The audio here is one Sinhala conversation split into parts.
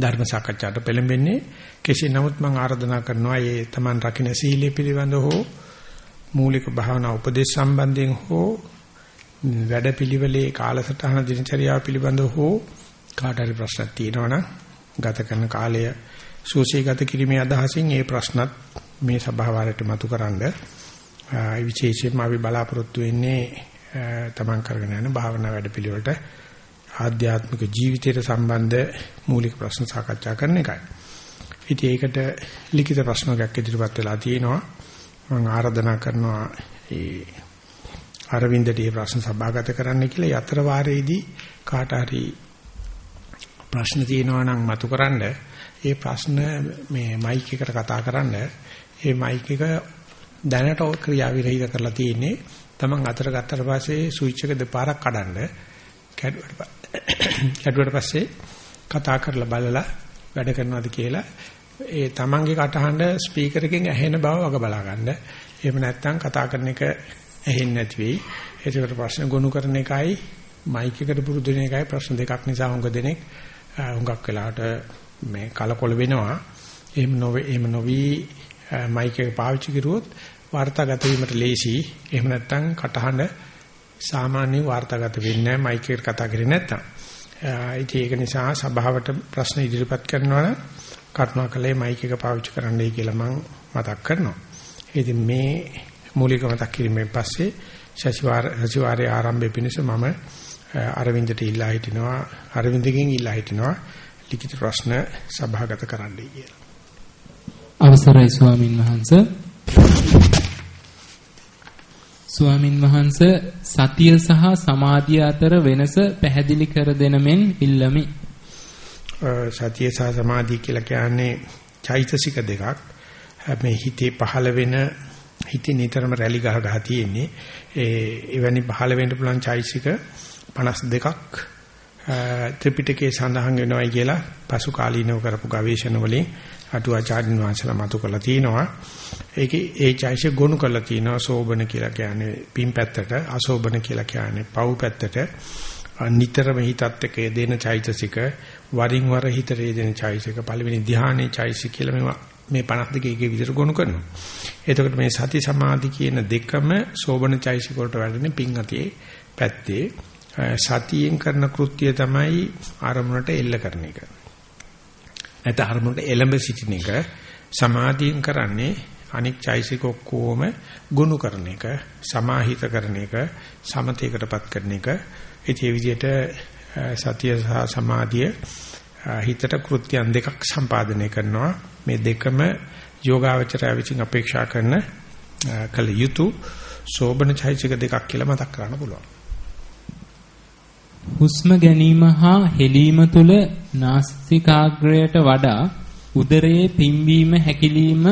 ධර්ම සාකච්ඡාට පෙළඹෙන්නේ. කෙසේ නමුත් මම ආරාධනා කරනවා මේ Taman රකින්න සීලය පිළිබඳව හෝ මූලික භාවනා උපදේශ සම්බන්ධයෙන් හෝ වැඩපිළිවෙලේ කාලසටහන දිනචරියාව පිළිබඳව හෝ කාට හරි ප්‍රශ්නක් තියෙනවා ගත කරන කාලය සූසී ගත කිරීමේ අදහසින් ඒ ප්‍රශ්නත් මේ සභාවාරයට මතුකරනද විශේෂයෙන්ම අපි බලාපොරොත්තු වෙන්නේ තමන් කරගෙන යන භාවනා වැඩපිළිවෙලට ආධ්‍යාත්මික ජීවිතයට සම්බන්ධ මූලික ප්‍රශ්න සාකච්ඡා කරන එකයි. ඉතින් ඒකට ලිඛිත ප්‍රශ්නයක් ඉදිරිපත් වෙලා තියෙනවා. මම ආරාධනා කරනවා ඒ අරවින්දට මේ ප්‍රශ්න සභාගත කරන්න කියලා. යතර වාරයේදී කාට හරි ප්‍රශ්න තියෙනවා නම් මතුකරන්න ඒ ප්‍රශ්න මේ මයික් එකට කතා කරන්න ඒ මයික් එක දැනට ක්‍රියාවිරහිත කරලා තියෙන්නේ තමන් අතර ගත්තට පස්සේ ස්විච් එක දෙපාරක් කඩන්න කැඩුවට පස්සේ කතා කරලා බලලා වැඩ කරනවද කියලා ඒ තමන්ගේ කටහඬ ස්පීකර් එකෙන් ඇහෙන බව වග බලා ගන්න. එහෙම නැත්නම් කතා කරන එක ඇහෙන්නේ නැති වෙයි. ඒකට ප්‍රශ්න ගොනු කරන එකයි මයික් එකට පුරුදු වෙන එකයි ප්‍රශ්න දෙකක් නිසා හුඟ දෙනෙක් හුඟක් වෙලාවට මේ කලකොල වෙනවා. එහෙම නොවේ එහෙම නොවි මයික් එක පාවිච්චි කරුවොත් වාර්තාගත වීමට ලේසි. එහෙම නැත්නම් කටහඬ සාමාන්‍ය වාර්තාගත වෙන්නේ නැහැ මයික් එකට කතා කරේ නැත්නම්. ඉතින් ඒක නිසා සභාවට ප්‍රශ්න ඉදිරිපත් කරනවා නම් කරුණාකරලා මයික් එක පාවිච්චි කරන්නයි කියලා මම මතක් කරනවා. ඉතින් මේ මූලික මතක් කිරීමෙන් පස්සේ ශෂිවාර ශෂිවාරයේ ආරම්භයේ පිණිස මම අරවින්දට ඉල්ලා හිටිනවා අරවින්දගෙන් ඉල්ලා හිටිනවා ලිඛිත ප්‍රශ්න සභාගත කරන්නයි කියලා. අවසරයි ස්වාමින් වහන්සේ ස්වාමින් වහන්ස සතිය සහ සමාධිය අතර වෙනස පැහැදිලි කර දෙන මෙන් ඉල්ලමි. සතිය සහ සමාධිය කියලා කියන්නේ චෛතසික දෙකක්. මේ හිතේ පහළ වෙන හිතේ නිතරම රැලි ගහ ගහ තියෙන්නේ. ඒ එවැනි පහළ වෙන්න පුළුවන් චෛතසික 52ක් ත්‍රිපිටකයේ සඳහන් වෙනවයි කියලා පසු කාලීනව කරපු ගවේෂණ වලින් අටුවාචාර්යන් වහන්සේලා මතු කරලා තිනවා. ඒකේ ඒ චෛසික ගොනු කරලා තිනවා සෝබන කියලා කියන්නේ පින් පැත්තට, අසෝබන කියලා කියන්නේ පව් පැත්තට. නිතරම හිතත් එක්ක දෙන චෛතසික වරින් වර හිතට දෙන චෛතසික පළවෙනි ධ්‍යානයේ චෛතසික කියලා මේවා මේ 52 එකේ විතර ගොනු කරනවා. එතකොට මේ සති සමාධි කියන දෙකම සෝබන චෛතසික වලට වැඩෙන පින් අතියේ පැත්තේ සතියෙන් කරන කෘත්‍යය තමයි ආරමුණට එල්ල කරන එක. නැත්නම් අරමුණට එළඹ සිටින එක සමාධියෙන් කරන්නේ අනික් චෛසික ඔක්කොම ගුණ කරන එක සමාහිත කරන එක සමතේකටපත් කරන එක. ඒ විදිහට සතිය සහ සමාධිය හිතට කෘත්‍යයන් දෙකක් සම්පාදනය කරනවා. මේ දෙකම යෝගාවචරය විසින් අපේක්ෂා කරන කල යුතු සෝබන චෛසික දෙකක් කියලා මතක් කරන්න පුළුවන්. හුස්ම ගැනීම හා හෙලීම තුල නාසිකාග්‍රයට වඩා උදරයේ පිම්බීම හැකිලිම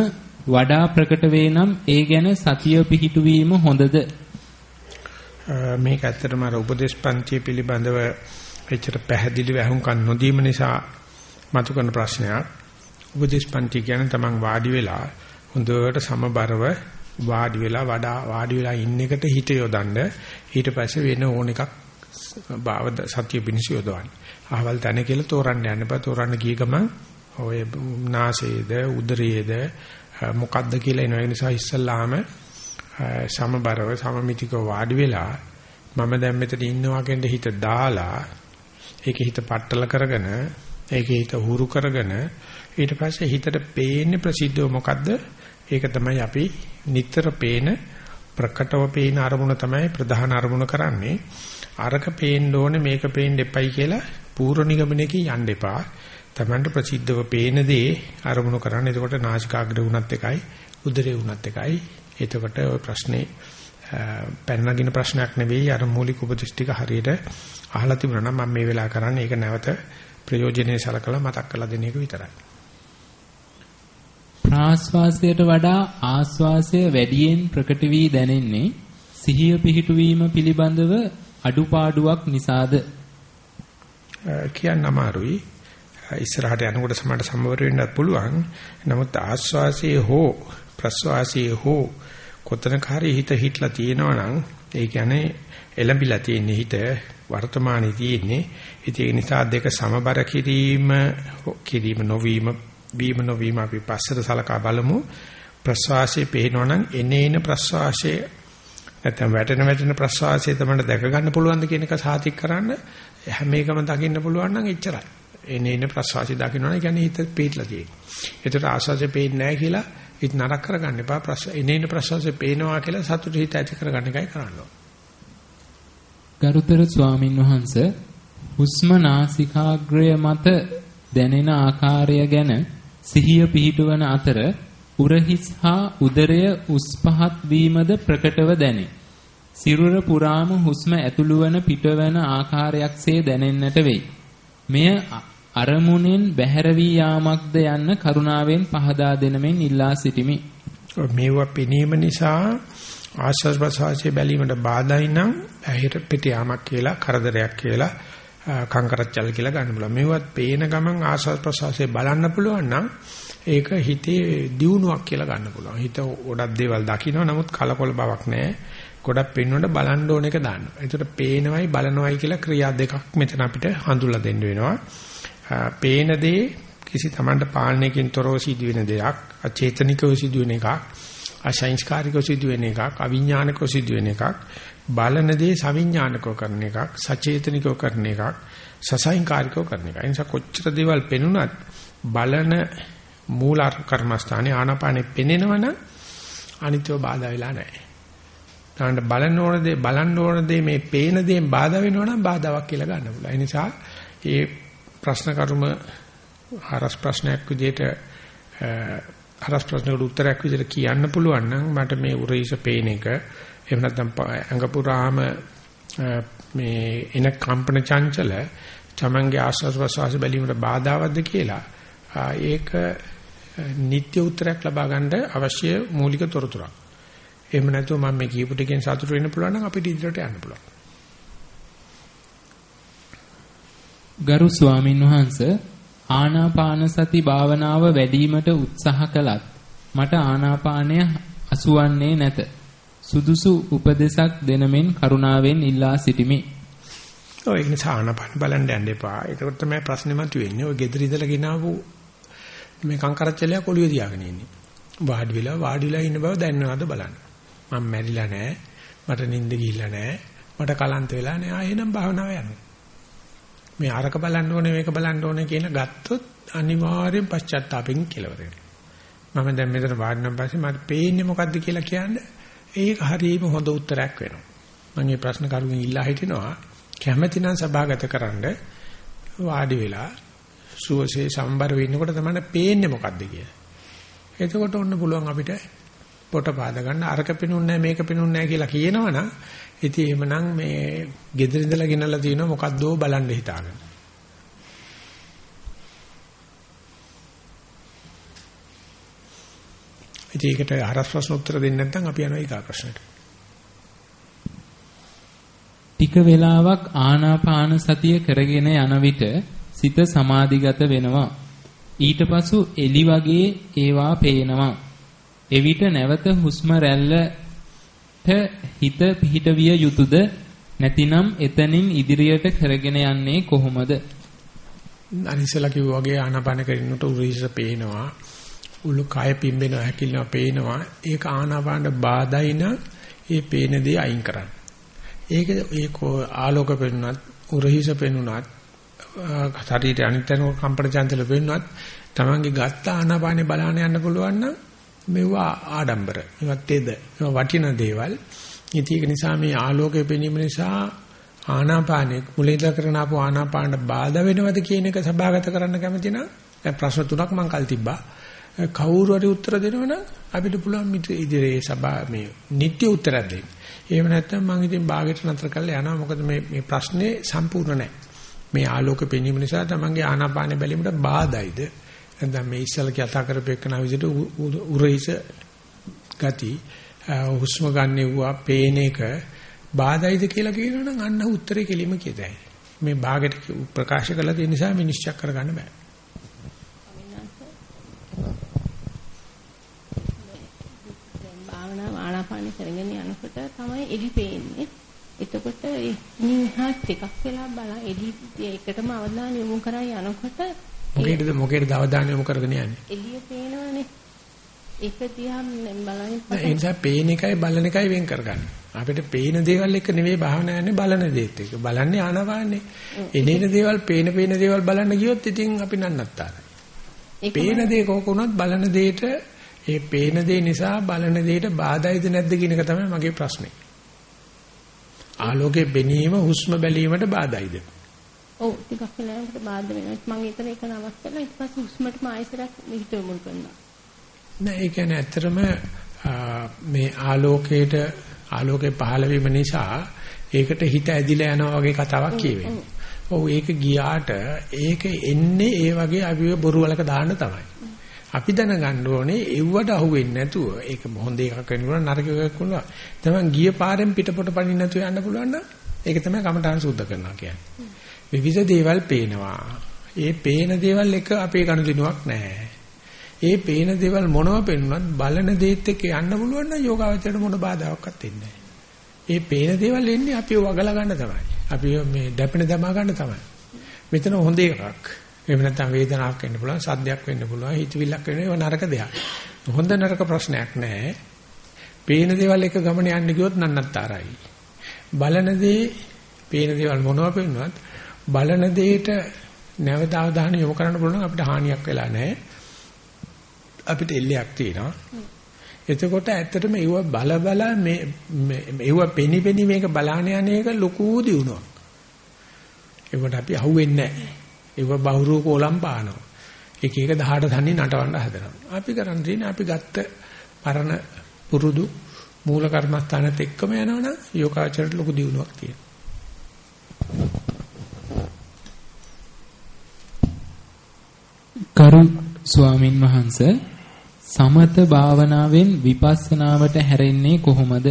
වඩා ප්‍රකට වේ නම් ඒ ගැන සතිය පිහිටුවීම හොඳද? මේක ඇත්තටම අර උපදේශ පන්ති පිළිබඳව එච්චර පැහැදිලිව අහුම්කන් නොදීම නිසා මතු කරන ප්‍රශ්නයක්. උපදේශ පන්ති කියන්නේ තමන් වාඩි වෙලා හොඳට සමබරව වාඩි වෙලා වඩා වාඩි වෙලා ඉන්න එකට හිත යොදන්න. ඊට පස්සේ වෙන ඕන එකක් භාව සත්‍ය පිණිස යොදවන්නේ. අහවල් තැන කියලා තෝරන්න යන්න බෑ. තෝරන්න ගිය ගමන් ඔය නාසයේද උදරයේද මොකද්ද කියලා එන නිසා ඉස්සල්ලාම සමබරව සමමිතිකව වාඩි වෙලා මම දැන් මෙතන ඉන්නවා කියන හිත දාලා ඒකේ හිත පట్టල කරගෙන ඒකේ හිත හුරු කරගෙන ඊට පස්සේ හිතට පේන්නේ ප්‍රසිද්ධව මොකද්ද ඒක තමයි අපි නිතර පේන ප්‍රකටව පේන අරමුණ තමයි ප්‍රධාන අරමුණ කරන්නේ අරක පේන්න ඕනේ මේක පේන්න එපයි කියලා පූර්ව නිගමනයකින් යන්න එපා. Tamanට ප්‍රසිද්ධව පේන දේ අරමුණු කරන්න. එතකොට නාසිකාග්‍රේ වුණත් එකයි, උදරේ වුණත් එකයි. එතකොට ওই ප්‍රශ්නේ පැනනගින ප්‍රශ්නයක් නෙවෙයි අර මූලික උපදේශ ටික හරියට අහලා තිබුණා නම් මම මේ වෙලාව කරන්නේ ඒක නැවත ප්‍රයෝජනෙයි සලකලා මතක් කරලා දෙන එක විතරයි. ප්‍රාශ්වාසයට වඩා ආශ්වාසය වැඩියෙන් ප්‍රකට වී දැනෙන්නේ සිහිය පිහිටුවීම පිළිබඳව අඩුපාඩුවක් නිසාද කියන්න අමාරුයි. ඉස්සරහට යනකොට සමහරට සම්බර වෙන්නත් පුළුවන්. නමුත් ආස්වාසයේ හෝ ප්‍රස්වාසයේ හෝ කොතනක හරි හිත හිටලා තියෙනවා නම් ඒ කියන්නේ එළඹිලා තියෙන හිත වර්තමානයේ තියෙන්නේ. ඒ නිසා දෙක සමබර කිරීම කිරීම නොවීම වීම නොවීම අපි පස්සට සලකා බලමු. ප්‍රස්වාසයේ පේනවනම් එනේන ප්‍රස්වාසයේ නැත්නම් වැටෙන වැටෙන ප්‍රස්වාසයේ තමයි දැක ගන්න පුළුවන්ද කියන එක සාතික් කරන්න හැම එකම දකින්න පුළුවන් නම් එච්චරයි. එනේන ප්‍රස්වාසය දකින්නවනේ කියන්නේ හිත පිටලා තියෙන්නේ. ඒතර ආස්වාසය පේන්නේ නැහැ කියලා හිත නරක කරගන්න එපා. ප්‍රස් එනේන ප්‍රස්වාසය පේනවා කියලා සතුට හිත ඇති කරගන්න එකයි කරන්න ඕනේ. ගරුතර ස්වාමින් වහන්සේ හුස්ම නාසිකාග්‍රය මත දැනෙන ආකාරය ගැන සිහිය පිහිටවන අතර උරහිස් හා උදරය උස් පහත් වීමද ප්‍රකටව දැනේ. සිරුර පුරාම හුස්ම ඇතුළු වන පිටවන ආකාරයක්සේ දැනෙන්නට වෙයි. මෙය අරමුණෙන් බැහැර වී යාමක්ද යන්න කරුණාවෙන් පහදා දෙනමින් ඉල්ලා සිටිමි. මේවා පෙනීම නිසා ආස්වාද ප්‍රසවාසයේ බැලීමට බාධායි නම් ඇහිට පිට යාමක් කියලා කරදරයක් කියලා කංකරච්චල් කියලා ගන්න පුළුවන්. මේවත් පේන ගමන් ආස්වාද ප්‍රසවාසයේ බලන්න පුළුවන් නම් ඒක හිතේ දියුණුවක් කියලා ගන්න පුළුවන්. හිත ගොඩක් දේවල් දකින්න නමුත් කලකොල බවක් නැහැ. ගොඩක් පෙන්වන්න බලන්න ඕන එක දාන්න. ඒකට පේනවයි බලනවයි කියලා ක්‍රියා දෙකක් මෙතන අපිට හඳුල්ලා දෙන්න වෙනවා. පේන දේ කිසි Tamanට පාලනයකින් තොරව සිදුවෙන දෙයක්, අචේතනිකව සිදුවෙන එකක්, අසංස්කාරිකව සිදුවෙන එකක්, අවිඥානිකව සිදුවෙන එකක්, බලන දේ සවිඥානිකව කරන එකක්, සචේතනිකව කරන එකක්, සසංකාරිකව කරන එකක්. ඒ නිසා කොච්චර දේවල් පෙනුනත් බලන මූල කර්මස්ථානේ ආනාපානෙ පෙනෙනවනම් අනිත්‍යව බාධා වෙලා නැහැ. තමන්ට බලන්න ඕන දේ බලන්න ඕන දේ මේ පේන දේෙන් බාධා වෙනවනම් බාධාවක් කියලා ගන්න පුළුවන්. ඒ නිසා මේ ප්‍රශ්න කරුම හරස් ප්‍රශ්නයක් විදිහට හරස් ප්‍රශ්නකට උත්තරයක් විදිහට කියන්න පුළුවන් නම් මට මේ උරහිස පේන එක එහෙම නැත්නම් අංග පුරාම මේ එන කම්පන චංචල තමන්ගේ ආස්වාද ප්‍රසවාස බැලීමට බාධාවත්ද කියලා ඒක නිත්‍ය උත්තරයක් ලබා ගන්න අවශ්‍ය මූලික තොරතුරක්. එහෙම නැතුව මම මේ කියපු ටිකෙන් සතුටු වෙන්න පුළුවන් නම් අපිට ඉදිරියට යන්න පුළුවන්. ගරු ස්වාමින් වහන්සේ ආනාපාන සති භාවනාව වැඩිවීමට උත්සාහ කළත් මට ආනාපානය අසුවන්නේ නැත. සුදුසු උපදේශක් දෙනමින් කරුණාවෙන් ඉල්ලා සිටිමි. ඔය නිසා ආනාපාන බලන්න යන්න එපා. ඒකට තමයි ප්‍රශ්නේ මතුවෙන්නේ. ඔය gedara ඉඳලා ගෙනාවු මේ කංකරච්චලයක් ඔළුවේ තියාගෙන ඉන්නේ. වාඩි වෙලා වාඩි වෙලා ඉන්න බව දැනනවද බලන්න. මම මැරිලා නැහැ. මට නිින්ද ගිහිල්ලා නැහැ. මට කලන්ත වෙලා නැහැ. ආ එහෙනම් භාවනාව යනවා. මේ අරක බලන්න ඕනේ මේක බලන්න ඕනේ කියලා ගත්තොත් අනිවාර්යෙන් පශ්චාත්තාපෙන් කෙලවර වෙනවා. මම දැන් මෙතන වාඩිනම් පස්සේ මට පේන්නේ මොකද්ද කියලා කියන්නේ ඒක හරියම හොඳ උත්තරයක් වෙනවා. මම මේ ප්‍රශ්න කරුගෙන් ඉල්ලා හිටිනවා කැමැතිනම් සභාගතකරනද වාඩි වෙලා සුවසේ සම්බර වෙන්නකොට තමයි පේන්නේ මොකද්ද කියලා. එතකොට ඔන්න පුළුවන් අපිට පොට පාද ගන්න අරක පෙනුන්නේ මේක පෙනුන්නේ කියලා කියනවනම් ඉතින් එහෙමනම් මේ ගෙදර ඉඳලා ගෙනල්ලා තියෙනවා මොකද්දෝ බලන්න හිතාගෙන. ඉතින් ඒකට හරස් ප්‍රශ්න උත්තර දෙන්නේ නැත්නම් අපි යනවා ඊගා ප්‍රශ්නට. ටික වේලාවක් ආනාපාන සතිය කරගෙන යන විට සිත සමාධිගත වෙනවා. ඊට පසු එලි වගේ ඒවා පේනවා. එවිට නැවත හුස්ම රැල්ලට හිත පිහිටවිය යුතුයද නැතිනම් එතනින් ඉදිරියට කරගෙන යන්නේ කොහොමද? අනිසලා කිව්වා වගේ ආනාපාන කරින්නට උරීස පේනවා. උළු කය පිම්බෙනවා හැකිලනවා පේනවා. ඒක ආනාපාන බාධායින ඒ පේන දේ අයින් කරන්න. ඒක ඒක ආලෝක පෙන්නුනත් උරහිස පෙන්නුනත් ශරීරයේ අනිත්‍යන කම්පන චංචල පෙන්නුනත් තමන්ගේ ගත්ත ආනාපානේ බලන්න යන්න පුළුවන් නම් මෙවුවා ආඩම්බර. මේවත් තෙද. මේවා වටින දේවල්. ඉතින් ඒක නිසා මේ ආලෝකය පෙනීම නිසා ආනාපානෙ මුලින්දලා කරන ආපු ආනාපානට බාධා වෙනවද කියන එක සභාගත කරන්න කැමති නම් ප්‍රශ්න තුනක් මම කල් තිබ්බා. කවුරු හරි උත්තර දෙනවනම් අපිට පුළුවන් ඉදිරියේ සභා මේ නිත්‍ය උත්තර දෙන්න. එහෙම නැත්නම් මම ඉතින් භාගයට නතර කරලා යනවා. මොකද මේ මේ ප්‍රශ්නේ සම්පූර්ණ නැහැ. මේ ආලෝක පෙනීම නිසා තමන්ගේ ආනාපානෙ බැලීමට බාධායිද? නැත්නම් මේ ඉස්සල කතා කරපේකන විදිහට උරහිස ගති හුස්ම ගන්නෙවුවා පේන එක බාධායිද කියලා කියනවනම් අන්න උත්තරේ කෙලිම කියතයි. මේ භාගයට ප්‍රකාශ කළ තියෙන නිසා මේ නිශ්චය කරගන්න බෑ. භාවනා ආනාපාන කරගෙන යනකොට තමයි එලි පේන්නේ. එතකොට නිහා ටිකක් වෙලා බල එළිය එකටම අවධානය යොමු කරා යනකොට මොකේද මොකේද අවධානය යොමු කරගෙන යන්නේ? එළිය පේනවනේ. ඒක දිහා බලන්නේ. ඒ නිසා පේන එකයි බලන එකයි වෙන් කරගන්න. අපිට පේන දේවල් එක නෙවෙයි භාවනා යන්නේ බලන දේත් එක. බලන්නේ ආනවාන්නේ. එනේන දේවල් පේන පේන දේවල් බලන්න ගියොත් ඉතින් අපි නන්නත්තාරයි. පේන දේ කොහොකුණත් බලන දේට ඒ පේන දේ නිසා බලන දේට බාධායිද නැද්ද කියන එක තමයි මගේ ප්‍රශ්නේ. ආලෝකයේ බෙනීම හුස්ම බැලීමට බාධායිද? ඔව් ටිකක් වෙලාවකට බාධා වෙනවා. මම ඒතර ඒක නවත්තලා ඊට පස්සේ හුස්මට මායිසරක් හිත යොමු කරනවා. නෑ ඒ කියන්නේ ඇත්තටම මේ ආලෝකයට ආලෝකේ පහළ වීම නිසා ඒකට හිත ඇදිලා යනවා වගේ කතාවක් කියවෙන්නේ. ඔව් ඒක ගියාට ඒක එන්නේ ඒ වගේ අවිව බොරු වලක දාන්න තමයි. අපි දැනගන්න ඕනේ එව්වට අහුවෙන්නේ නැතුව ඒක හොඳ එකක් වෙනවා නරක එකක් වෙනවා. තමයි ගිය පාරෙන් පිටපොට පනින්න නැතුව යන්න පුළුවන් නම් ඒක තමයි කමඨාන් සුද්ධ කරනවා කියන්නේ. විවිධ දේවල් පේනවා. ඒ පේන දේවල් එක අපේ ගනුදෙනුවක් නැහැ. ඒ පේන දේවල් මොනව පෙන්වන්නත් බලන දේත් එක්ක යන්න පුළුවන් නම් යෝගාවචරයට මොන බාධාවක්වත් එන්නේ ඒ පේන දේවල් එන්නේ අපි වගලා ගන්න තමයි. අපි මේ දැපෙන දමා ගන්න තමයි. මෙතන හොඳ එකක්. එහෙම නැත්නම් වේදනාවක් වෙන්න පුළුවන්, සද්දයක් වෙන්න පුළුවන්, හිතවිල්ලක් වෙන්න ඒවා නරක දෙයක්. හොඳ නරක ප්‍රශ්නයක් නැහැ. පේන දේවල් එක ගමන යන්න ගියොත් නන්නත්තරයි. බලන දේ, පේන දේවල් මොනවා පෙන්වන්නත් බලන දෙයට නැවත අවධානය යොමු කරන්න පුළුවන් අපිට හානියක් වෙලා නැහැ. අපිට එල්ලයක් තියෙනවා. එතකොට ඇත්තටම ඒව බල බල මේ ඒව පෙනි පෙනි මේක බලාන යන එක ලොකු දියුණුවක්. ඒකට අපි අහුවෙන්නේ නැහැ. ඒව බහුරූ කොලම් පානවා. එක එක 18 තන්නේ නටවන්න හදනවා. අපි කරන් තියෙන්නේ අපි ගත්ත පරණ පුරුදු මූල කර්මස්ථානත් එක්කම යනවනම් යෝගාචරයට ලොකු දියුණුවක් තියෙනවා. කරු ස්වාමින් වහන්සේ සමත භාවනාවෙන් විපස්සනාවට හැරෙන්නේ කොහොමද?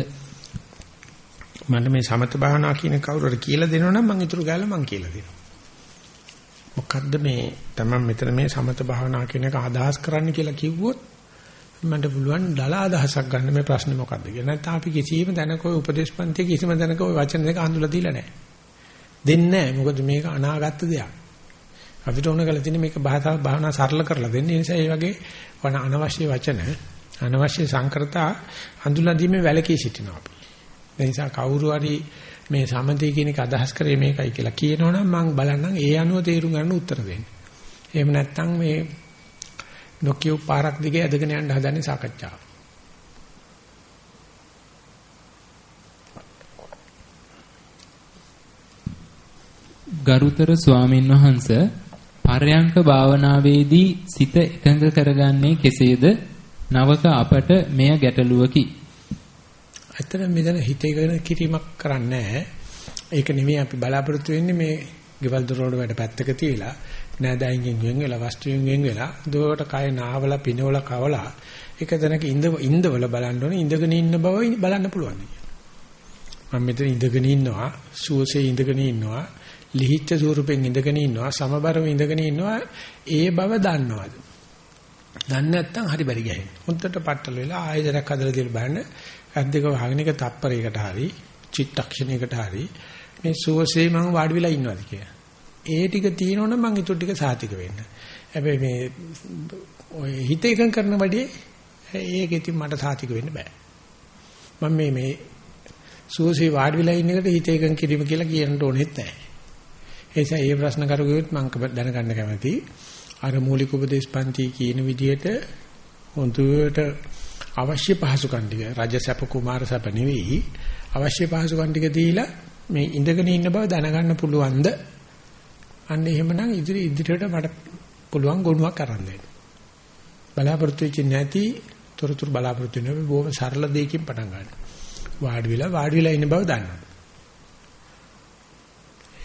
මට මේ සමත භාවනා කියන කවුරුහරි කියලා දෙනවනම් මම ඊටු ගාලා මම කියලා දෙනවා. මොකද්ද මේ තමයි මෙතන මේ සමත භාවනා කියන එක අදහස් කරන්න කියලා කිව්වොත් මට පුළුවන් දල අදහසක් ගන්න මේ ප්‍රශ්නේ මොකද්ද කියලා. නැත්නම් අපි කිසියම් දැනක ඔය උපදේශපන්ති කිසිම දැනක ඔය වචන දෙක හඳුලා දීලා නැහැ. දෙන්නේ නැහැ. මොකද මේක අනාගත දෙයක්. අපිට ඕන කරලා තියෙන්නේ මේක භාෂා භාවනා සරල කරලා දෙන්න. ඒ නිසා මේ වගේ වන අනවශ්‍ය වචන අනවශ්‍ය සංකරතා හඳුනා දීමේ වැලකී සිටිනවා අපි. ඒ නිසා කවුරු හරි මේ සමතේ කියන එක අදහස් කරේ මේකයි කියලා කියනවනම් මම බලන්නම් ඒ අනුව තේරුම් ගන්න උත්තර දෙන්න. එහෙම නැත්නම් මේ නොකියු පාරක් දිගේ ඇදගෙන යන්න හදන්නේ සාකච්ඡාව. ගරුතර ස්වාමින් වහන්සේ පරයන්ක භාවනාවේදී සිත එකඟ කරගන්නේ කෙසේද? නවක අපට මෙය ගැටලුවකි. ඇත්තට මෙතන හිත එකඟ කිරීමක් කරන්නේ ඒක නෙමෙයි අපි බලාපොරොත්තු වෙන්නේ මේ ගෙවල් දොරවල් වැඩ පැත්තක තියලා නෑදෑයින්ගෙන් වෙන් වෙලා වස්තුවෙන් වෙන් වෙලා දුවට කය නාවලා පිනවලා කවලා එක තැනක ඉඳ ඉඳවල බලන්න ඕනේ ඉඳගෙන ඉන්න බව බලන්න පුළුවන්. මම මෙතන ඉඳගෙන ඉන්නවා සුවසේ ඉඳගෙන ඉන්නවා ලිහිච්ඡ ස්වරූපෙන් ඉඳගෙන ඉන්නවා සමබරව ඉඳගෙන ඉන්නවා ඒ බව දන්නවද? දන්නේ නැත්නම් හරි බැරි ගහන්නේ. හොද්දට පట్టල වෙලා ආයතනයක් හදලා තියලා බලන්න. අද්දක වහගෙන එක තප්පරයකට හරි චිත්තක්ෂණයකට හරි මේ සුවසේ මම වාඩි වෙලා ඉන්නවාද කියලා. ඒ ටික තියෙනවනම් මම ඊට ටික සාතික වෙන්න. හැබැයි මේ ඔය හිත එකඟ කරන වැඩි ඒක ඉතින් මට සාතික වෙන්න බෑ. මම මේ මේ සුවසේ වාඩි වෙලා ඉන්න එකට හිත එකඟ කිරීම කියලා කියන්න ඕනෙත් නැහැ ඒ නිසා මේ ප්‍රශ්න කරුගොත් මම දැනගන්න කැමතියි. අර මූලික උපදේශ පන්ති කියන විදිහට හොඳට අවශ්‍ය පහසුකම් ටික රජසැප කුමාර සැප නෙවෙයි අවශ්‍ය පහසුකම් ටික දීලා මේ ඉඳගෙන ඉන්න බව දැනගන්න පුළුවන්ද? අන්න එහෙමනම් ඉදිරි ඉදිරියට මට පුළුවන් ගුණයක් අරන් දෙන්න. බලාපොරොත්තු වෙච්ච නැති තොරතුරු බලාපොරොත්තු වෙන බොහොම සරල දෙයකින් පටන් ගන්න. වාඩි වෙලා වාඩි වෙලා ඉන්න බව දන්නවා.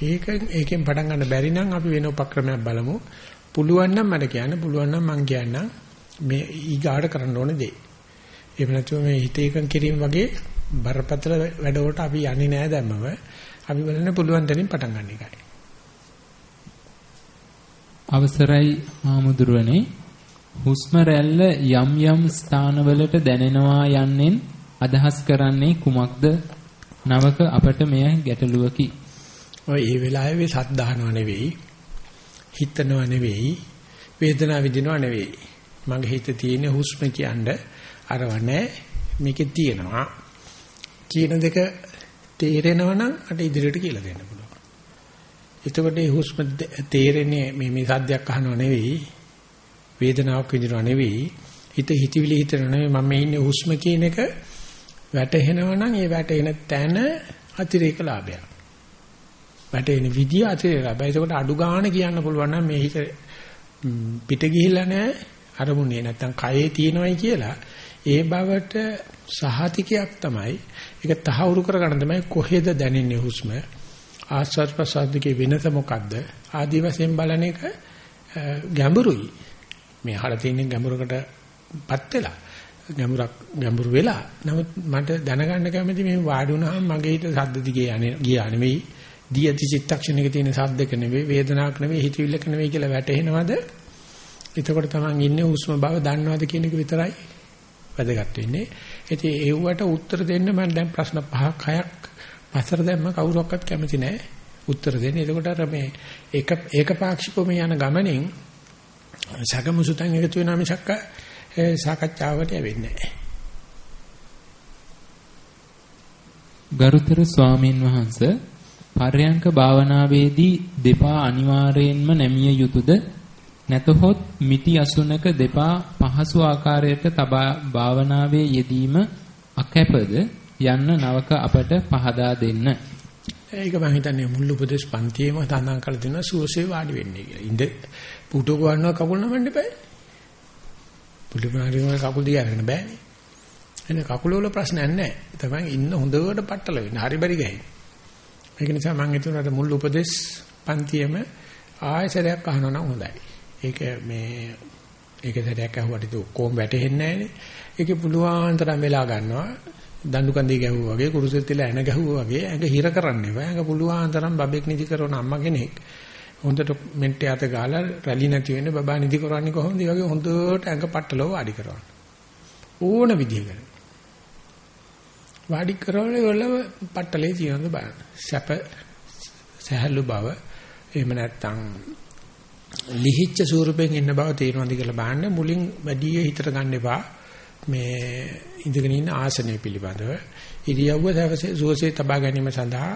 ඒක ඒකෙන් පටන් ගන්න බැරි නම් අපි වෙන උපක්‍රමයක් බලමු. පුළුවන් නම් මට කියන්න පුළුවන් නම් මං කියන්නම් මේ ඊගාඩ කරන්න ඕනේ දේ. එහෙම නැතුව මේ හිත එකන් කිරීම වගේ බරපතල වැඩවලට අපි යන්නේ නැහැ දැම්මම. අපි බලන්නේ පුළුවන් දෙනින් පටන් ගන්න එකයි. අවසරයි ආමුදුරනේ හුස්ම රැල්ල යම් යම් ස්ථානවලට දැනෙනවා යන්නෙන් අදහස් කරන්නේ කුමක්ද නවක අපට මෙය ගැටලුවකි. ඔය ඒ වෙලාවේ සද්දානව නෙවෙයි, හිතනව නෙවෙයි, වේදනාව විඳිනව නෙවෙයි. මගේ හිත තියෙන හුස්ම කියන්නේ අරව නැහැ. මේකේ තියෙනවා. කියන දෙක තේරෙනවා නම් අට ඉදිරියට කියලා දෙන්න පුළුවන්. එතකොට මේ හුස්ම තේරෙන්නේ මේ මේ සද්දයක් අහනව නෙවෙයි, වේදනාවක් විඳිනව නෙවෙයි, හිත හිතවිලි හිතන නෙවෙයි මම මේ ඉන්නේ හුස්ම කියන එක වැටහෙනවා නම් ඒ වැටෙන තැන අතිරේක ලාභයක්. වැටෙන විදිය අතිරේක ලාභය. ඒකට අඩු ගන්න කියන්න පුළුවන් නම් මේ හිත පිට ගිහිල්ලා නැහැ අරමුණේ නැත්තම් කයේ තියෙනවයි කියලා ඒ බවට සහතිකයක් තමයි. ඒක තහවුරු කරගන්න තමයි කොහෙද දැනෙන්නේ හුස්ම? ආස්වාද ප්‍රසාදිකේ වෙනස මොකද්ද? ආදි වශයෙන් බලන එක ගැඹුරුයි. මේ අහලා තියෙන ගැඹුරකටපත් වෙලා. ගැඹුරක් ගැඹුරු වෙලා. නමුත් මට දැනගන්න කැමති මේ වාඩි වුණාම මගේ හිත සද්ද දිගේ යන්නේ ගියා නෙවෙයි. දියති චිත්තක්ෂණයක තියෙන සද්දක නෙවෙයි වේදනාවක් නෙවෙයි හිතවිල්ලක නෙවෙයි කියලා වැටහෙනවද? එතකොට තමන් ඉන්නේ හුස්ම බව දන්නවද කියන එක විතරයි. වැදගත් වෙන්නේ. ඉතින් ඒවට උත්තර දෙන්න මම දැන් ප්‍රශ්න පහක් හයක් පතර දැම්ම කවුරක්වත් කැමති නැහැ උත්තර දෙන්න. එතකොට අර මේ ඒක ඒකපාක්ෂිකව මේ යන ගමනින් සගමුසුතන් එකතු වෙනා මිසක් සාකච්ඡාවකට යවෙන්නේ නැහැ. ගරුතර ස්වාමින් වහන්සේ පර්යංක භාවනාවේදී දෙපා අනිවාර්යයෙන්ම නැමිය යුතුයද නැතහොත් මිටි අසුනක දෙපා පහසු ආකාරයට තබා භාවනාවේ යෙදීම අකැපද යන්න නවක අපට පහදා දෙන්න. ඒක මම හිතන්නේ මුල් උපදේශ පන්තියේම තනං කළ දෙන සුවසේ වාඩි වෙන්නේ කියලා. ඉඳ පුටු ගන්නවා කකුල් නමන්න බෑ. පුටු මාරිනවා කකුල් දිහා ගන්න බෑනේ. එනේ කකුල වල ප්‍රශ්නයක් නැහැ. තමයි ඉන්න හොඳට පట్టල වෙන්න. හරි බරි ගහයි. ඒක නිසා මම හිතුවා මුල් උපදේශ පන්තියේම ආයසරයක් අහනවා නම් හොඳයි. ඒක මේ ඒක සැරයක් ඇහුවට ඉත ඔක්කොම වැටෙන්නේ නැහැනේ. ඒකේ පුළුවන් තරම් වෙලා ගන්නවා. දඬු කඳේ ගැහුවා වගේ කුරුසෙත් තියලා ඇන ගැහුවා වගේ ඇඟ හිර කරන්න එපා. ඇඟ පුළුවන් තරම් බබෙක් නිදි කරන අම්මා කෙනෙක්. හොඳට මෙන්ටේ අත ගාලා රැලි නැති වෙන්නේ බබා නිදි කරන්නේ කොහොමද? ඒ වගේ හොඳට ඇඟ පට්ටලව වාඩි කරවන්න. ඕන විදිහකට. වාඩි කරවල වලව පට්ටලේ ජීවන්ත බලන්න. සැප සැහැල්ලු බව එහෙම නැත්නම් ලිහිච්ඡ ස්වරූපයෙන් ඉන්න බව තේරෙනවද කියලා බලන්න. මුලින් වැඩි හිතට ගන්න එපා. මේ ඉඳගෙන ඉන්න ආසනය පිළිබඳව. ඉරියව්ව සුවසේ තබා ගැනීම සඳහා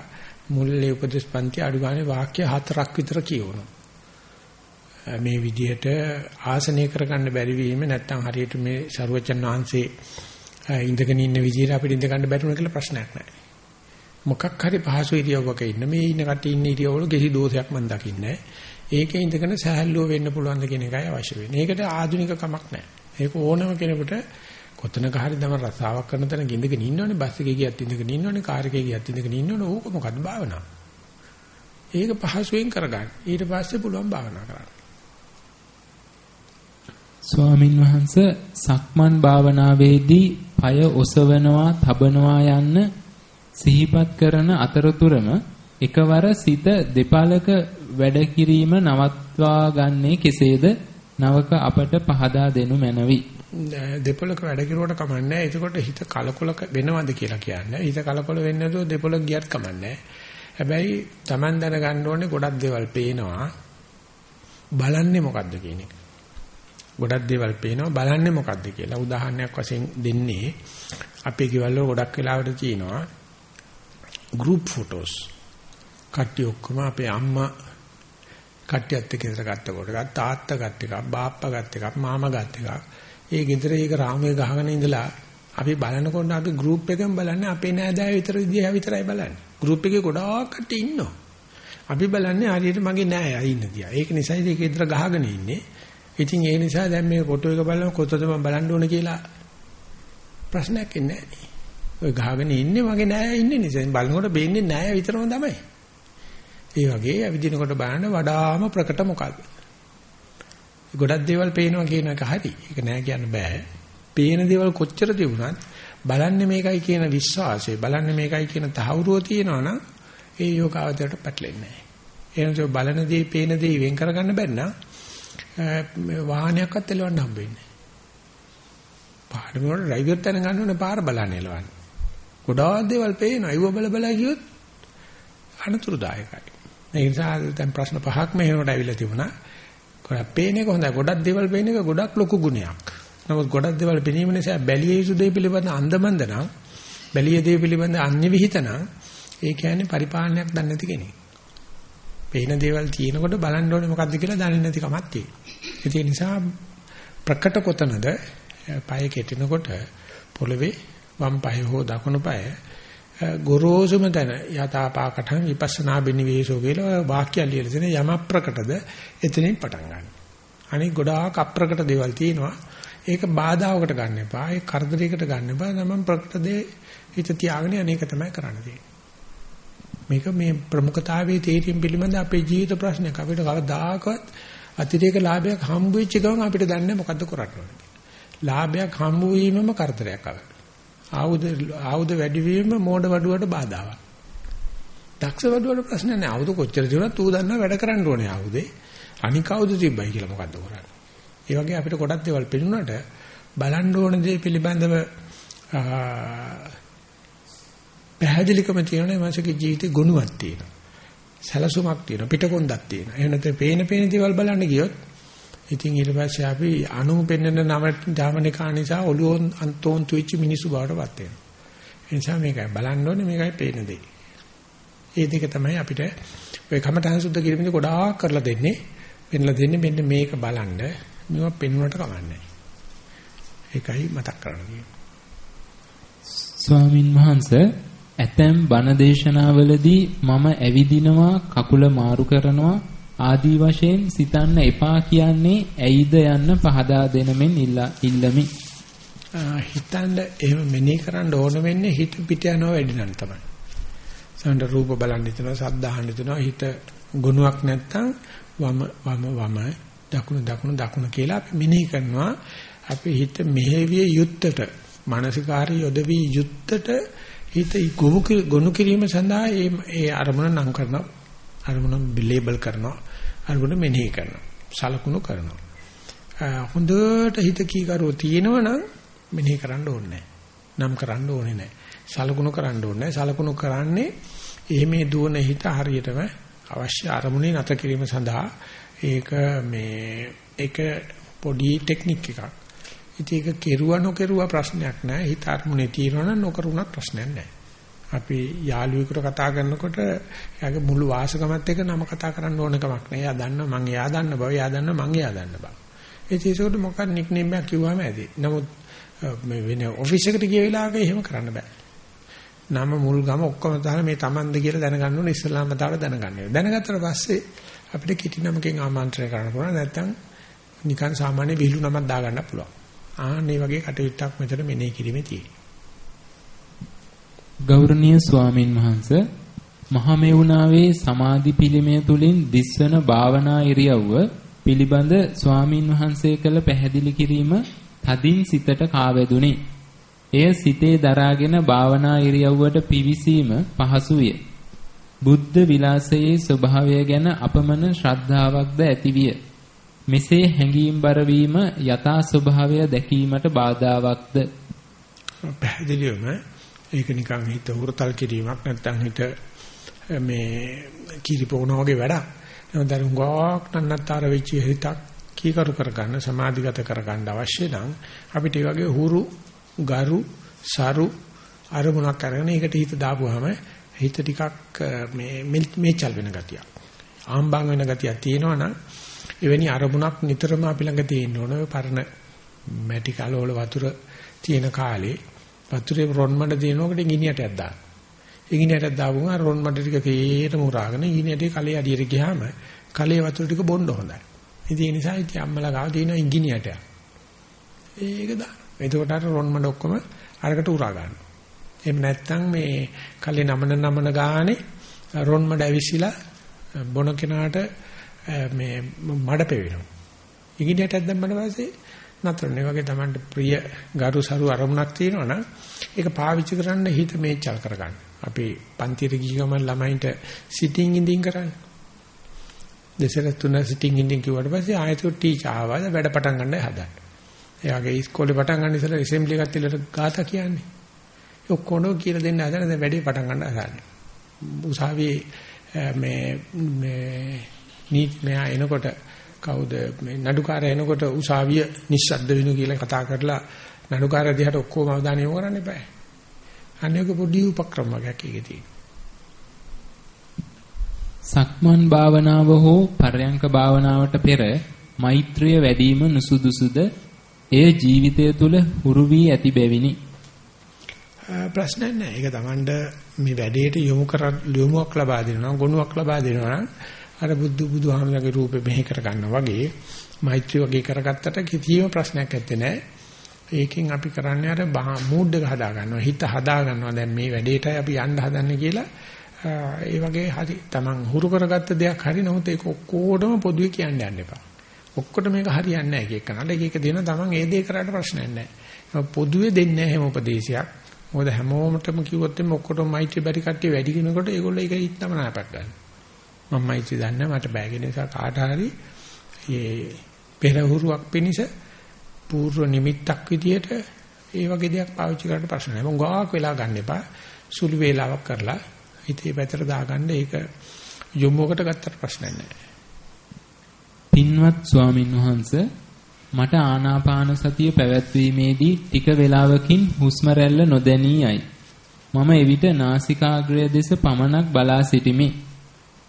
මුල්ලේ උපදේශ පන්ති අඩු ගානේ වාක්‍ය හතරක් විතර කියවනවා. මේ විදිහට ආසනය කරගන්න බැරි වීම නැත්නම් හරියට මේ ਸਰවචන් වහන්සේ ඉඳගෙන ඉන්න විදිහට අපිට ඉඳ ගන්න බැරි වෙන කියලා ප්‍රශ්නයක් නැහැ. මොකක් හරි පහසු ඉරියව්වක ඉන්න. මේ ඉන්න කට්ටිය ඉන්න ඉරියව්වල කිසි දෝෂයක් මම දකින්නේ නැහැ. ඒකේ ඉඳගෙන සහැල්ලුව වෙන්න පුළුවන් ද කියන එකයි අවශ්‍ය වෙන්නේ. ඒකට ආධුනික කමක් නැහැ. ඒක ඕනම කෙනෙකුට කොතනක හරි දම රසාවක් කරන තැන ඉඳගෙන ඉන්නෝනේ බස් එකේ ගියත් ඉඳගෙන ඉන්නෝනේ කාර් එකේ ගියත් ඉඳගෙන ඉන්නෝනේ ඕක මොකද්ද භාවනාව. ඒක පහසුවෙන් කරගන්න. ඊට පස්සේ පුළුවන් භාවනා කරන්න. ස්වාමින් වහන්සේ සක්මන් භාවනාවේදී পায় ඔසවනවා, තබනවා යන්න සිහිපත් කරන අතරතුරම එකවර සිත දෙපාලක වැඩ කිරීම නවත්වා ගන්නේ කෙසේද? නවක අපට පහදා දෙනු මැනවි. දෙපොලක වැඩ කිරුවට කමන්නේ. එතකොට හිත කලකොල වෙනවද කියලා කියන්නේ. හිත කලකොල වෙන්නේ නැතුව දෙපොලක ගියත් කමන්නේ. හැබැයි Taman දැනගන්න ඕනේ ගොඩක් දේවල් පේනවා. බලන්නේ මොකද්ද කියන එක. ගොඩක් දේවල් පේනවා බලන්නේ මොකද්ද කියලා. උදාහරණයක් වශයෙන් දෙන්නේ අපේ ගෙවල් වල ගොඩක් වෙලාවට තියෙනවා group photos. කට්ටිය ඔක්කොම අපේ අම්මා කට්ටියත් එක්ක ඉඳලා ගත්ත කොට ගත්ත තාත්තා ගත්ත එකක් බාප්පා ගත්ත එකක් මාමා ගත්ත එකක්. ඒ ගෙදර ඒක රාමුවේ ගහගෙන ඉඳලා අපි බලනකොට අපි ගෲප් එකෙන් බලන්නේ අපේ නෑදෑය විතර දිහා විතරයි බලන්නේ. ගෲප් එකේ ගොඩාක් කට්ටිය ඉන්නවා. අපි බලන්නේ හරියට මගේ නෑයයි ඉන්න දිහා ඒක නිසා ඒක ඉදර ගහගෙන ඉන්නේ. ඉතින් ඒ නිසා දැන් මේ ෆොටෝ එක බලලා කොතනද මම බලන්න ඕන කියලා ප්‍රශ්නයක් එන්නේ නෑනේ ඔය ගහගෙන ඉන්නේ මගේ නෑයයි ඉන්නේ නිසා. බලනකොට බේන්නේ නෑය විතරම තමයි. ඒ වගේ ඇවිදිනකොට බලන්න වඩාම ප්‍රකට මොකද්ද? ගොඩක් දේවල් පේනවා කියන එක හරි. ඒක නෑ කියන්න බෑ. පේන දේවල් කොච්චර තිබුණත් බලන්නේ මේකයි කියන විශ්වාසය, බලන්නේ මේකයි කියන තහවුරුව තියෙනවා නම් ඒ යෝගාවචරයට පැටලෙන්නේ නෑ. ඒ නිසා බලන දේ, පේන දේ වෙන් කරගන්න බැන්න වාහනයක්වත් එලවන්න හම්බෙන්නේ නෑ. පාර වල ඩ්‍රයිවර් තැන ගන්න ඕනේ පාර බලන්න එලවන්න. ගොඩාක් දේවල් පේනවා. ඒව බල බල ගියොත් අනතුරුදායකයි. ඒ නිසා දැන් ප්‍රශ්න පහක් මෙහෙමකට ඇවිල්ලා තිබුණා. ගොඩක් පේන එක හොඳයි. ගොඩක් දේවල් පේන එක ගොඩක් ලොකු ගුණයක්. නමුත් ගොඩක් දේවල් පෙනීම නිසා බැලිය යුතු දේ පිළිබඳ අන්දමන්ද නම් බැලිය දේ පිළිබඳ අන්‍ය විහිත නම් ඒ කියන්නේ පරිපාලනයක් දන්නේ නැති කෙනෙක්. පේන දේවල් තියෙනකොට බලන්න ඕනේ මොකද්ද කියලා දන්නේ නැති කමක් තියෙනවා. ඒ නිසා ප්‍රකට කොතනද පය කෙටෙනකොට පොළවේ වම් පය හෝ දකුණු පය ගොරෝසුම තැන යථාපාකටං විපස්සනා බිනිවේෂෝ කියලා වාක්‍ය ලියලා තියෙන යම ප්‍රකටද එතනින් පටන් ගන්න. අනික ගොඩාක් අප්‍රකට දේවල් තියෙනවා. ඒක බාධාවකට ගන්න එපා. ඒක කරදරයකට ගන්න එපා. තමන් ප්‍රකට දේ හිත තියාගෙන අනේක තමයි කරන්න තියෙන්නේ. මේක මේ ප්‍රමුඛතාවයේ තේරීම් පිළිබඳ අපේ ජීවිත ප්‍රශ්නයක්. අපිට කවදාකවත් අතිරේක ලාභයක් හම්බ වෙච්ච ගමන් අපිට දන්නේ මොකද්ද කරන්න ඕනේ. ලාභයක් හම්බ වීමම කරදරයක් අපිට. ආයුධ ආයුධ වැඩි වීම මෝඩ වඩුවට බාධාවක්. දක්ෂ වඩුවට ප්‍රශ්න නැහැ. ආයුධ කොච්චර තිබුණත් ඌ දන්නා වැඩ කරන්න ඕනේ ආයුධේ. අනික ආයුධ තිබ්බයි කියලා මොකද්ද කරන්නේ? ඒ වගේ අපිට ගොඩක් දේවල් පිළිුණාට බලන්න ඕන දේ පිළිබඳව පැහැදිලිකම තියෙනවා මාසකේ ජීවිතේ ගුණයක් තියෙනවා. සැලසුමක් තියෙනවා පිටකොන්දක් තියෙනවා. එහෙම නැත්නම් පේන පේන දේවල් බලන්න ගියොත් ඉතින් ඊට පස්සේ අපි අනු පෙන්නන නම ජාමනිකා නිසා ඔළුව අන්තෝන්තු වෙච්ච මිනිස්සු බවට පත් වෙනවා. ඒ නිසා මේකයි බලන්න ඕනේ මේකයි පේන දේ. ඒ දෙක තමයි අපිට ඔය කමඨහං සුද්ධ කිරීමේදී ගොඩාක් කරලා දෙන්නේ. පෙන්ලා දෙන්නේ මෙන්න මේක බලන්න. මේවා පෙන්වන්නට කමන්නේ. ඒකයි මතක් කරගන්න. ස්වාමින් වහන්සේ ඇතැම් බණ දේශනාවලදී මම ඇවිදිනවා කකුල මාරු කරනවා ආදී වශයෙන් සිතන්න එපා කියන්නේ ඇයිද යන්න පහදා දෙනමින් ඉල්ලමි. හිතන්න එහෙම මෙනෙහි කරන්න ඕන වෙන්නේ හිත පිට යනවා වැඩි නම් තමයි. සමහර රූප බලන්න හිතනවා සද්ද අහන්න හිතනවා හිත ගුණයක් නැත්තම් වම වම වම දකුණු දකුණු දකුණු කියලා අපි මෙනෙහි කරනවා අපි හිත මෙහෙවිය යුත්තට මානසිකාරී යොදවි යුත්තට හිත ගොනු කිරීම සඳහා ඒ ඒ අරමුණ නම් කරනවා අරමුණ ලේබල් කරනවා අරමුණ මෙනෙහි කරනවා සලකුණු කරනවා. හොඳට හිත කීකරෝ තියෙනවනම් මෙනෙහි කරන්න ඕනේ නම් කරන්න ඕනේ නැහැ. සලකුණු කරන්න ඕනේ සලකුණු කරන්නේ එහෙමේ දුවන හිත හරියටම අවශ්‍ය අරමුණේ නැත කිරීම සඳහා ඒක මේ ඒක පොඩි ටෙක්නික් එකක්. ඉතින් ඒක කෙරුවා නොකෙරුවා ප්‍රශ්නයක් නෑ. හිත අරමුණේ තියෙනවනම් නොකරුණත් ප්‍රශ්නයක් නෑ. අපි යාළුවෙකුට කතා කරනකොට එයාගේ මුළු වාසගමත් එක්ක නම කතා කරන්න ඕන කමක් නෑ. එයා දන්නවා මං එයා දන්න බව, එයා දන්නවා මං එයා දන්න බව. ඒ ඒසොට මොකක් නික්නේම් එකක් කිව්වම ඇති. නමුත් මේ වෙන ඔෆිස් එකට ගිය වෙලාවක එහෙම කරන්න බෑ. නම මුල් ගම ඔක්කොම දාලා මේ Tamand කියලා දැනගන්න ඕනේ ඉස්ලාම මතාවට දැනගන්න ඕනේ. දැනගත්තට පස්සේ අපිට කිටි නමකින් ආමන්ත්‍රණය කරන්න පුළුවන්. නැත්නම් නිකන් සාමාන්‍ය විහිළු නමක් දාගන්න පුළුවන්. ආන්නේ වගේ කටයුත්තක් මෙතන මෙනෙහි කිරීමේ තියෙනවා. ගෞරවනීය ස්වාමින් වහන්සේ මහමෙවුනාවේ සමාධි පිළිමය තුලින් දිස්වන භාවනා ඉරියව්ව පිළිබඳ ස්වාමින් වහන්සේ කළ පැහැදිලි කිරීම තදින් සිතට කාවැදුනි. එය සිතේ දරාගෙන භාවනා ඉරියව්වට පිවිසීම පහසු විය. බුද්ධ විලාසයේ ස්වභාවය ගැන අපමණ ශ්‍රද්ධාවක්ද ඇතිවිය. මෙසේ හැඟීම්බර වීම යථා ස්වභාවය දැකීමට බාධාවත්ද පැහැදිලිවම ඒක නිකන් හිත හුරතල් කිරීමක් නැත්නම් හිත මේ කිරිපොවන වගේ වැඩක්. එහෙනම් දැන් ගොක් නන්නතර වෙච්ච හිතක් කීකරු කරගන්න සමාධිගත කරගන්න අවශ්‍ය නම් අපිට මේ වගේ හුරු ගරු සරු අරමුණක් අරගෙන ඒකට හිත දාපුවාම හිත ටිකක් මේ මේචල් වෙන ගතියක්. ආම්බන් වෙන ගතියක් තියෙනවා නම් එවැනි අරමුණක් නිතරම අපි ළඟ තියෙන්න ඕන ඔය පරණ මැටි කලවල වතුර තියෙන කාලේ වතුරේ රොන් මඩ දිනනකොට ගිනියටයක් දාන්න. ඒ ගිනියටක් දාපුවම රොන් මඩ ටික තේරම උරාගෙන ගිනියටේ කලේ අඩියට ගියාම කලේ වතුර ටික බොන්න හොඳයි. ඉතින් ඒ නිසා ඉතින් අම්මලා ගාව තියෙන ඉංගිනියටයක්. ඒක දාන්න. එතකොට අර රොන් මඩ ඔක්කොම අරකට උරා ගන්නවා. එහෙම නැත්නම් මේ කලේ නමන නමන ගානේ රොන් මඩ ඇවිසිලා බොන කෙනාට මේ මඩ පෙවෙනවා. ඉගිනියටක් දැම්මම පස්සේ නතරනේ වගේ Tamanට ප්‍රිය ගරු සරු අරමුණක් තියෙනවා නම් ඒක පාවිච්චි කරන්න හිත මේචල් කරගන්න. අපි පන්තියට ගිය ගමන් ළමයින්ට සිටින් ඉඳින් කරන්නේ. දෙසර තුන සිටින් ඉඳින් කිව්වට පස්සේ ආයෙත් ටීචර් ආවද වැඩ පටන් ගන්නයි හදන්නේ. එයාගේ ඉස්කෝලේ පටන් ගන්න ඉස්සෙල්ලා ඇසෙම්බලි එකත් ඉලට ගාථා කියන්නේ. ඔක්කොම කියලා දෙන්න හදන දැන් වැඩි පටන් ගන්න හදන්නේ. උසාවියේ මේ මේ නීති මෙහා එනකොට කවුද මේ නඩුකාරය එනකොට උසාවිය නිස්සද්ද වෙනු කියලා කතා කරලා නඩුකාරය දිහාට ඔක්කොම අවධානය යොමු කරන්න එපා. අනේක පොඩි උපක්‍රම වගේක් එකේ තියෙනවා. සක්මන් භාවනාව හෝ පරයන්ක භාවනාවට පෙර මෛත්‍රිය වැඩිම නුසුදුසුද එය ජීවිතය තුළ හුරු වී ඇති බැවිනි. ප්‍රශ්නයක් නැහැ. ඒක Tamand මේ වැඩේට යොමු කර යොමුවක් ලබා දෙනවා, ගුණයක් ලබා දෙනවා නම් අර බුදු බුදුහාමරගේ රූපෙ මෙහෙ කර ගන්නවා වගේ මෛත්‍රී වගේ කරගත්තට කිසිම ප්‍රශ්නයක් නැත්තේ නෑ. ඒකෙන් අපි කරන්නේ අර මූඩ් එක හදා ගන්නවා, හිත හදා ගන්නවා. දැන් මේ වැඩේටයි අපි යන්න හදන්නේ කියලා ඒ වගේ හරි Taman හුරු කරගත්ත දෙයක් හරි නමුත් ඒක ඔක්කොටම පොදුවේ කියන්න යන්න එපා. ඔක්කොට මේක හරියන්නේ නැහැ එක එකනට එක එක දෙන Taman ඒ දේ කරාට ප්‍රශ්නයක් නැහැ. පොදුවේ දෙන්නේ නැහැ හැම උපදේශයක්. මොකද හැමෝමටම කිව්වොත් එimhe ඔක්කොටම මෛත්‍රී බැරි කට්ටිය වැඩි කෙනෙකුට ඒගොල්ලෝ ඒක හිතනම නාපක් ගන්න. මම මෛත්‍රී දන්නේ මට බෑගෙන නිසා කාට හරි මේ පෙරහුරුවක් පිනිස පූර්ව නිමිත්තක් විදියට ඒ වගේ දෙයක් පාවිච්චි කරන්න ප්‍රශ්න නැහැ. මම ගාක් වෙලා ගන්න එපා. සුළු වේලාවක් කරලා හිතේ පැතර දාගන්න ඒක යොමුවකට ගත්තට ප්‍රශ්නයක් නැහැ. පින්වත් ස්වාමින් වහන්සේ මට ආනාපාන සතිය පැවැත්වීමේදී ටික වේලාවකින් හුස්ම රැල්ල නොදැනී යයි. මම එවිට නාසිකාග්‍රය දෙස පමණක් බලා සිටිමි.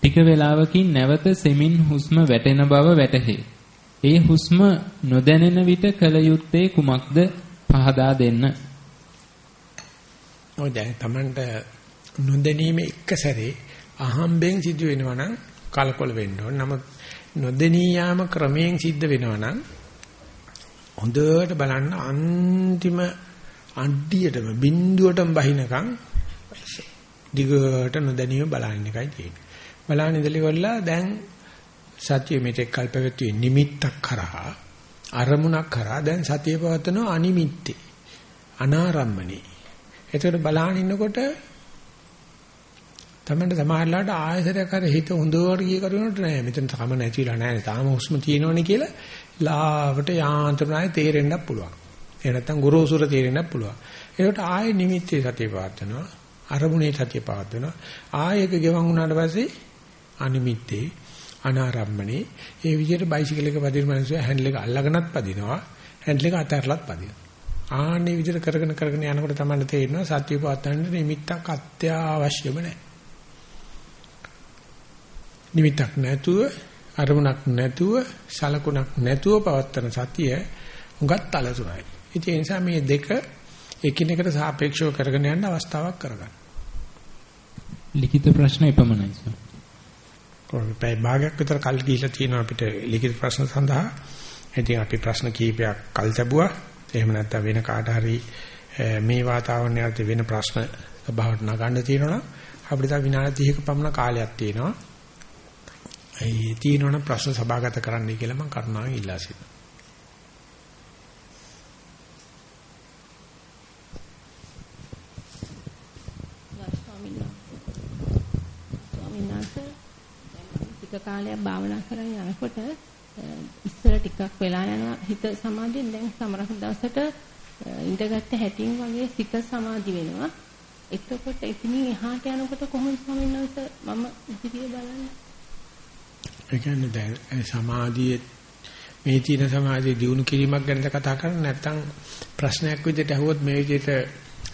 ටික වේලාවකින් නැවත සෙමින් හුස්ම වැටෙන බව වැටහේ. ඒ හුස්ම නොදැනෙන විට කල යුත්තේ කුමක්ද පහදා දෙන්න. ඔය දැන් Tamanට නොදැනීම එක සැරේ අහම්බෙන් සිදු වෙනවා නම් කලකොල වෙන්න ඕන. නමුත් නොදෙනී යාම ක්‍රමයෙන් සිද්ධ වෙනවා නම් හොඳට බලන්න අන්තිම අඩියටම බිඳුවටම බහිනකම් දිගට නොදැනීම බලන්න එකයි තියෙන්නේ. බලන්න ඉඳලිවලා දැන් සතිය මෙතෙක් කල්පවෙත්වි නිමිත්තක් කරා අරමුණක් කරා දැන් සතිය පවත්වනවා අනිමිත්තේ අනාරම්මනේ. එතකොට බලහන් ඉන්නකොට තමයි සමහරලාට ආයතරයක් අර හිත හොඳවට ගිය කරුණට නෑ මෙතන තාම නැතිලා නෑ තාම හුස්ම තියෙනවනේ කියලා ලාවට යාන්ත්‍රණය තේරෙන්නත් පුළුවන්. ඒ නැත්තම් ගුරුසුර තේරෙන්නත් පුළුවන්. ඒකට ආයේ නිමිත්තේ සතිය පවත්වනවා අරමුණේ සතිය පවත්වනවා ආයෙක ගෙවන් වුණාට පස්සේ අනිමිත්තේ අනාරම්මනේ ඒ විදිහට බයිසිකල් එක පදින මිනිස්සු හැන්ඩල් එක අල්ලගෙනත් පදිනවා හැන්ඩල් එක අතහැරලත් පදිනවා. ආන්නේ විදිහට කරගෙන කරගෙන යනකොට තමයි තේරෙනවා සතිය පවත්වන්න නිමිත්තක් අත්‍යවශ්‍යම නැහැ. නිමිත්තක් නැතුව අරමුණක් නැතුව සලකුණක් නැතුව පවත්තන සතිය උගත් තලතුණයි. ඉතින් ඒ නිසා මේ දෙක එකිනෙකට සාපේක්ෂව කරගෙන යන්න අවස්ථාවක් කරගන්න. ලිඛිත ප්‍රශ්න එපමණයි සර්. කොහොමද භාගයක් විතර කල් ගිහිලා තියෙනවා අපිට ලිඛිත ප්‍රශ්න සඳහා. ඉතින් අපි ප්‍රශ්න කීපයක් කල් ලැබුවා. එහෙම නැත්නම් වෙන කාට හරි මේ වාතාවරණයට වෙන ප්‍රශ්න සභාවට නගන්න තියෙනවා අපිට තව විනාඩි 30ක පමණ කාලයක් තියෙනවා. ඒ තියෙනවනම් ප්‍රශ්න සභාගත කරන්නයි කියලා මම කරුණාවෙන් ඉල්ලා සිටිනවා. ටික කාලයක් භාවනා කරන් යනකොට ඉස්සර ටිකක් වෙලා යනවා හිත සමාධියෙන් දැන් සමහර දවසට ඉඳගත්ත හැටින් වගේ සිත සමාධි වෙනවා. එතකොට එතනින් එහාට යනකොට කොහොමද ස්වාමීන් වහන්සේ මම ඉදිරිය බලන්නේ? ඒ කියන්නේ දැන් සමාධියේ මේ තියෙන සමාධිය දියුණු කිරීමක් ගැනද කතා කරන්නේ නැත්නම් ප්‍රශ්නයක් විදිහට අහුවොත් මේ විදිහට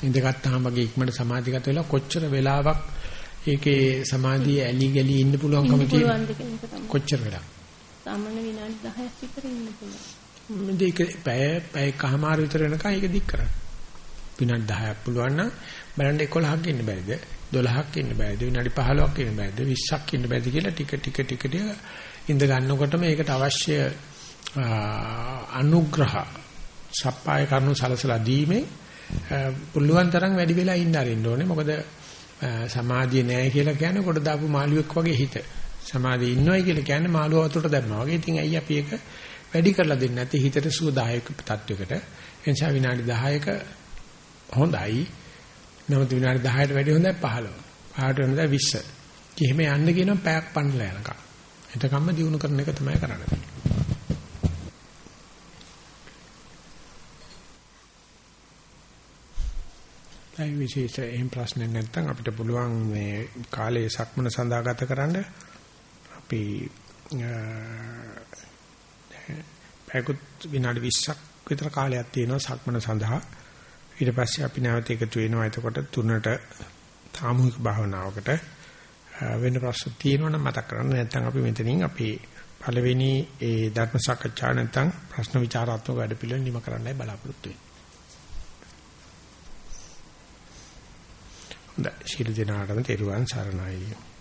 ඉඳගත්තාම වගේ ඉක්මනට සමාධිගත වෙලා කොච්චර වෙලාවක් ඒකේ සමාධිය ඇලි ගලි ඉන්න පුළුවන්කම තියෙන කොච්චර වෙලා. සාමාන්‍ය විනාඩි 10ක් විතර ඉන්න පුළුවන්. මේක පැය පැය කහමාර විතර වෙනකන් ඒක දික් කරන්න. විනාඩි 10ක් පුළුවන් නම් බලන්න 11ක් ඉන්න බැරිද? 12ක් ඉන්න බෑද විනාඩි 15ක් ඉන්න බෑද 20ක් ඉන්න බෑද කියලා ටික ටික ටික ටික ඉඳ ගන්නකොටම ඒකට අවශ්‍ය අනුග්‍රහ සප්පාය කරනු සලසලා දීමේ පුළුවන් තරම් වැඩි වෙලා ඉන්න අරින්න ඕනේ. මොකද සමාධිය නැහැ කියලා කියන්නේ කොට දාපු මාළුවෙක් වගේ හිත සමාධිය ඉන්නවයි කියලා කියන්නේ මාළුව වතුරට දැම්මා වගේ ඉතින් ඇයි අපි ඒක වැඩි කරලා දෙන්නේ නැත්තේ හිතට සුවදායක තත්වයකට එනිසා විනාඩි 10ක හොඳයි නමුත් විනාඩි 10ට වැඩි හොඳයි 15. 15ට හොඳයි 20. කිහිම යන්න කියනවා පැයක් පන්නලා යනකම්. එතකම්ම දිනු කරන එක තමයි කරන්නේ. ඒ විශේෂ එහෙම ප්‍රශ්න නැත්නම් අපිට පුළුවන් මේ කාලයේ සක්මන සඳහා ගත කරන්න. අපි පැයකුත් විනාඩි 20ක් විතර කාලයක් තියෙනවා සක්මන සඳහා. ඊට පස්සේ අපි නැවත එකතු වෙනවා. එතකොට තුනට සාමූහික භාවනාවකට වෙන ප්‍රශ්න තියෙනවනම් මතක් කරන්න. නැත්නම් අපි මෙතනින් අපි පළවෙනි ඒ ධර්ම සාකච්ඡා නැත්නම් ප්‍රශ්න විචාරාත්මක වැඩ පිළිවෙල නිම කරන්නයි බලාපොරොත්තු වෙන්නේ. හොඳයි ශිරු දිනාටම තෙරුවන් සරණයි.